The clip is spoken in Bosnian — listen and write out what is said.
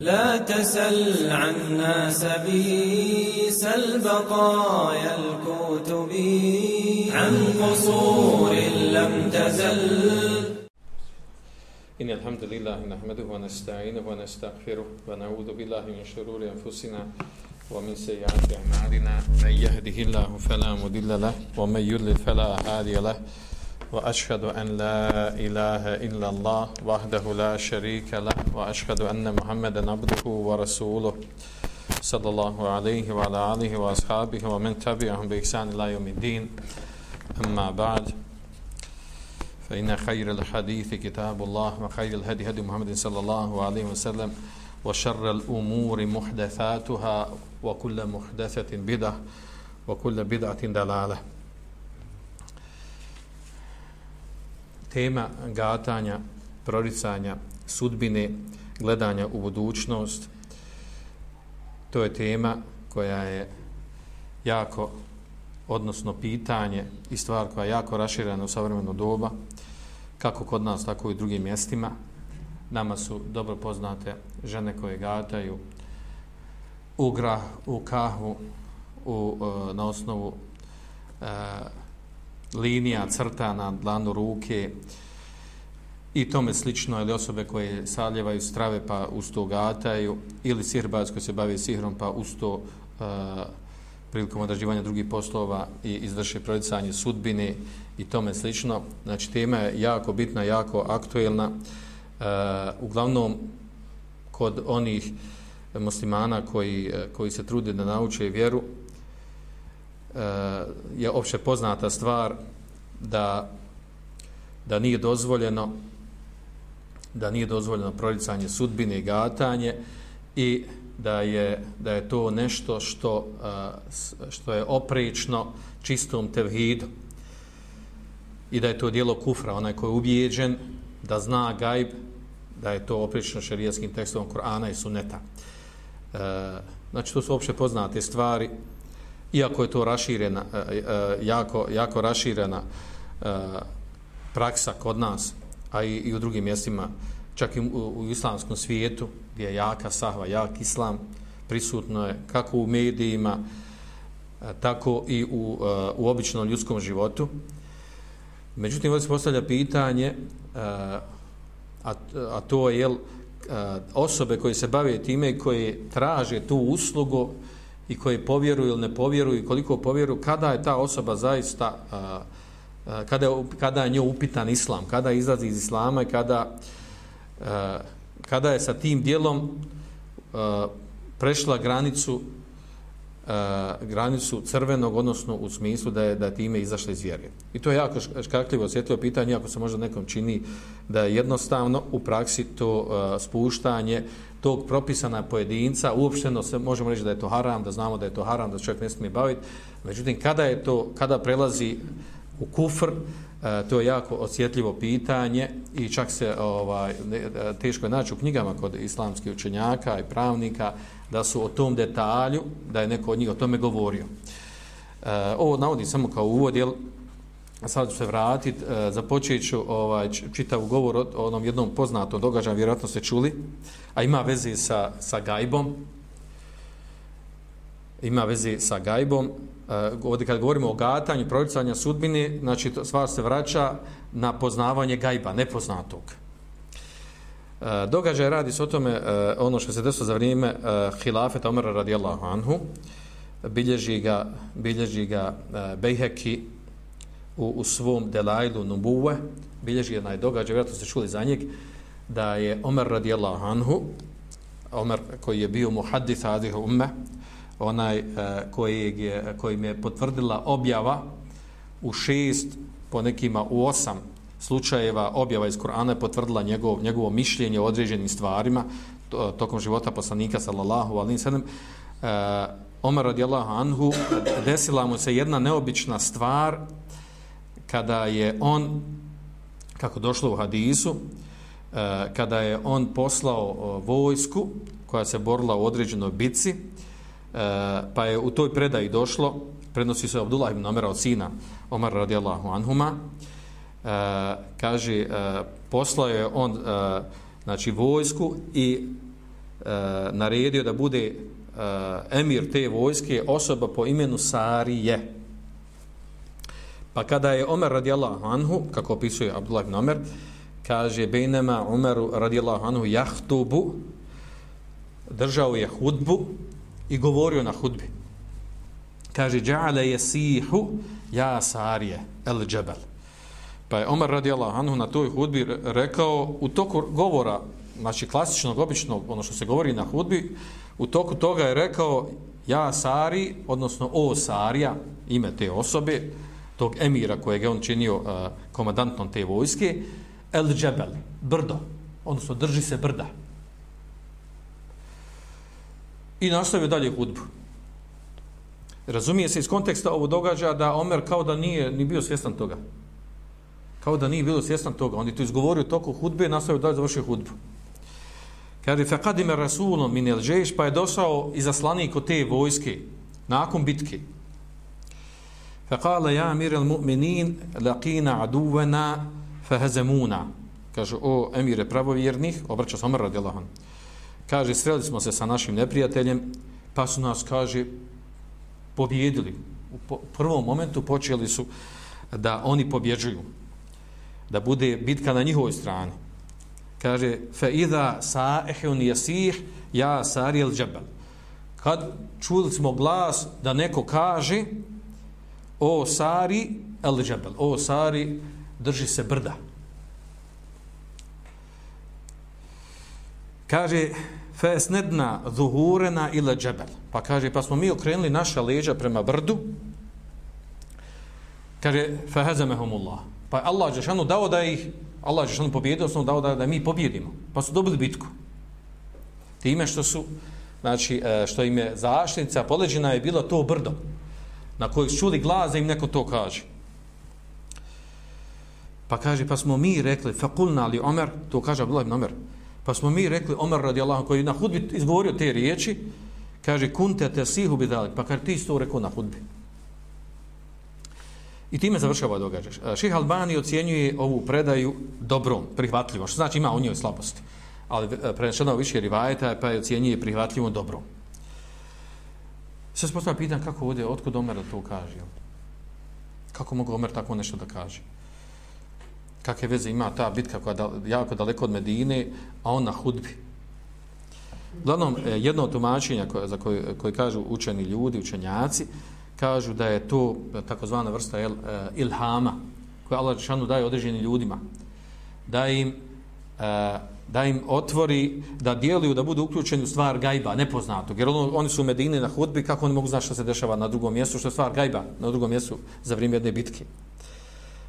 لا تسل عنا سبيس البقايا الكتب. عن قصور لم تزل. إن الحمد لله نحمده ونستعينه ونستغفره ونعوذ بالله من شرور أنفسنا ومن سيئات أعمالنا. من يهده الله فلا مضل له ومن يضلل فلا هادي له. وأشهد أن لا إله إلا الله وحده لا شريك له وأشهد أن محمدا عبده ورسوله صلى الله عليه وعلى آله وأصحابه ومن تبعهم بإحسان إلى يوم الدين. أما بعد فإن خير الحديث كتاب الله وخير الهدي هدي محمد صلى الله عليه وسلم وشر الأمور محدثاتها وكل محدثة بدعة وكل بدعة دلالة. Tema gatanja, proricanja, sudbine, gledanja u budućnost, to je tema koja je jako, odnosno pitanje i stvar koja je jako raširana u savremenu doba, kako kod nas, tako i u drugim mjestima. Nama su dobro poznate žene koje gataju u grah, u kahvu, u, e, na osnovu uh, linija crta na dlanu ruke i tome slično, ili osobe koje saljevaju strave pa usto gataju, ili sirbac koji se bavi sihrom pa usto to uh, prilikom odrađivanja drugih poslova i izvrše prolicanje sudbine i tome slično. Znači, tema je jako bitna, jako aktuelna. Uh, uglavnom, kod onih muslimana koji, e, koji se trude da nauče vjeru, Eh, je opće poznata stvar da da nije dozvoljeno da nije dozvoljeno proricanje sudbine i gatanje i da je, da je to nešto što, eh, što je oprično čistom tevhidu i da je to dijelo kufra, onaj koji je ubijeđen da zna gajb, da je to oprično šerijskim tekstom Korana i Suneta. E, eh, znači, to su opće poznate stvari iako je to raširena, e, e, jako, jako raširena e, praksa kod nas, a i, i u drugim mjestima, čak i u, u islamskom svijetu, gdje je jaka sahva, jak islam, prisutno je kako u medijima, tako i u, u običnom ljudskom životu. Međutim, ovdje se postavlja pitanje, a, a to je, jel, osobe koje se bave time i koje traže tu uslugu, i koje povjeruju ili ne povjeruju i koliko povjeruju, kada je ta osoba zaista, a, a, kada, je, kada je nju upitan islam, kada izlazi iz islama i kada, a, kada je sa tim dijelom a, prešla granicu a, granicu crvenog, odnosno u smislu da je da time izašla iz vjere. I to je jako škakljivo osjetljivo pitanje, ako se možda nekom čini da je jednostavno u praksi to a, spuštanje tog propisana pojedinca, uopšteno se možemo reći da je to haram, da znamo da je to haram, da čovjek ne smije baviti. Međutim, kada je to, kada prelazi u kufr, E, to je jako osjetljivo pitanje i čak se ovaj, e, teško je naći u knjigama kod islamskih učenjaka i pravnika da su o tom detalju, da je neko od njih o tome govorio. E, ovo navodi samo kao uvod, jer sad ću se vratiti, e, započet ću ovaj, čitav govor o onom jednom poznatom događaju, vjerojatno ste čuli, a ima veze sa, sa gajbom, ima veze sa gajbom, e, ovdje kad govorimo o gatanju, proricanja sudbine, znači to stvar se vraća na poznavanje gajba, nepoznatog. E, događaj radi se o tome, e, ono što se desilo za vrijeme e, hilafeta Omara radijallahu anhu, bilježi ga, bilježi ga Bejheki, u, u svom delajlu Nubuwe, bilježi jedan događaj, vjerojatno ste čuli za njeg, da je Omer radijallahu anhu, Omer koji je bio muhaddith adih umme, onaj e, kojeg koji je, kojim je potvrdila objava u šest, po nekima u osam slučajeva objava iz Korana je potvrdila njegov, njegovo mišljenje o određenim stvarima to, tokom života poslanika sallallahu alim sallam. Uh, Omer radijallahu anhu desila mu se jedna neobična stvar kada je on, kako došlo u hadisu, e, kada je on poslao vojsku koja se borila u određenoj bici, E, pa je u toj predaji došlo, prenosi se Abdullah ibn Omer od sina Omar radijallahu anhuma, e, kaže, e, poslao je on e, znači, vojsku i naredio da bude e, emir te vojske osoba po imenu Sarije. Pa kada je Omer radijallahu anhu, kako opisuje Abdullah ibn Omer, kaže bejnema Omeru radijallahu anhu jahtubu, držao je hudbu i govorio na hudbi. Kaže, dža'ale je sihu ja Sarije el džebel. Pa je Omer radijallahu anhu na toj hudbi rekao u toku govora, znači klasičnog, običnog, ono što se govori na hudbi, u toku toga je rekao ja Sari, odnosno o Sarija, ime te osobe, tog emira kojeg je on činio uh, komandantom te vojske, El Džebel, brdo, odnosno drži se brda. I nastavio dalje hudbu. Razumije se iz konteksta ovo događa da Omer kao da nije ni bio svjestan toga. Kao da nije bilo svjestan toga. On je to izgovorio toku hudbe i nastavio dalje završio hudbu. Kaže, faqadime rasulom min el pa je došao i zaslanik od te vojske nakon bitke. Faqala ja mir el mu'minin laqina aduvena fahazamuna. Kaže, o emire pravovjernih, obraća se Omer radijallahu Kaže, sreli smo se sa našim neprijateljem, pa su nas, kaže, pobjedili. U prvom momentu počeli su da oni pobjeđuju. Da bude bitka na njihovoj strani kaže fe idha sa'ihun yasih ya sari al-jabal kad čuli smo glas da neko kaže o sari al-jabal o sari drži se brda kaže fa esnedna zuhurana ila džebel. pa kaže pa smo mi okrenuli naša leđa prema brdu kaže fa hazamahumullah pa Allah je dao da ih Allah je što pobjedio, odnosno dao da, da mi pobjedimo. Pa su dobili bitku. Time što su, znači, e, što im je zaštnica poleđena je bilo to brdo na kojeg su čuli glas da im neko to kaže. Pa kaže, pa smo mi rekli, fakulna li Omer, to kaže Abdullah ibn Omer, pa smo mi rekli, Omer radijallahu Allah, koji na hudbi izgovorio te riječi, kaže, kunte te sihu bidalik, pa kaže, ti si to rekao na hudbi. I time završava ovaj događaj. Ših Albani ocjenjuje ovu predaju dobrom, prihvatljivom, što znači ima u njoj slabosti. Ali e, prenešeno više rivajeta, pa je ocjenjuje prihvatljivom dobrom. Sve se postavlja pitan kako ovdje, otkud Omer to kaže? Kako mogu Omer tako nešto da kaže? Kakve veze ima ta bitka koja je jako daleko od Medine, a on na hudbi? Uglavnom, e, jedno od tumačenja koje, za koje, koje kažu učeni ljudi, učenjaci, kažu da je to takozvana vrsta il, e, ilhama koja Allah Žešanu daje određenim ljudima da im e, da im otvori da dijeluju, da budu uključeni u stvar gajba nepoznatog jer ono, oni su u Medini na hudbi kako oni mogu znati što se dešava na drugom mjestu što je stvar gajba na drugom mjestu za vrijeme jedne bitke